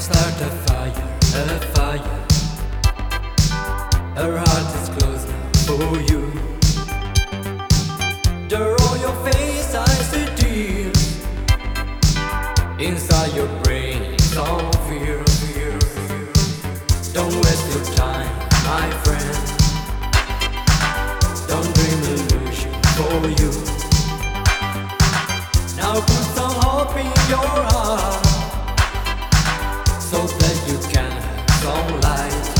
start a fire, a fire. Her heart is closing for you. Draw your face, I to tears. Inside your brain. life.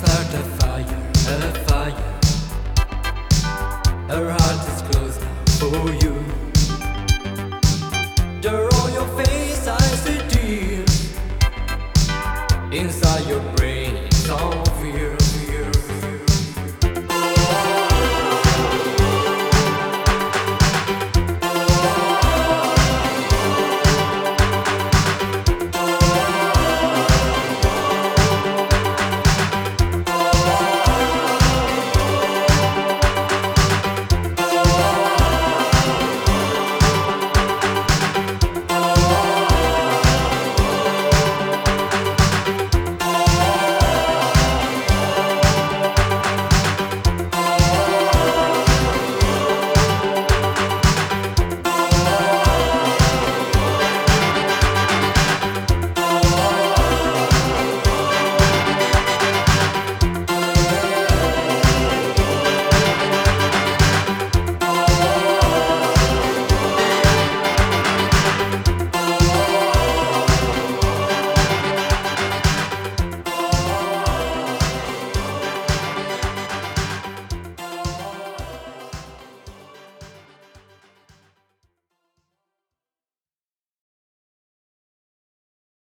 start a fire, a fire. Her heart is closed for you. There on your face I see tears. Inside your brain.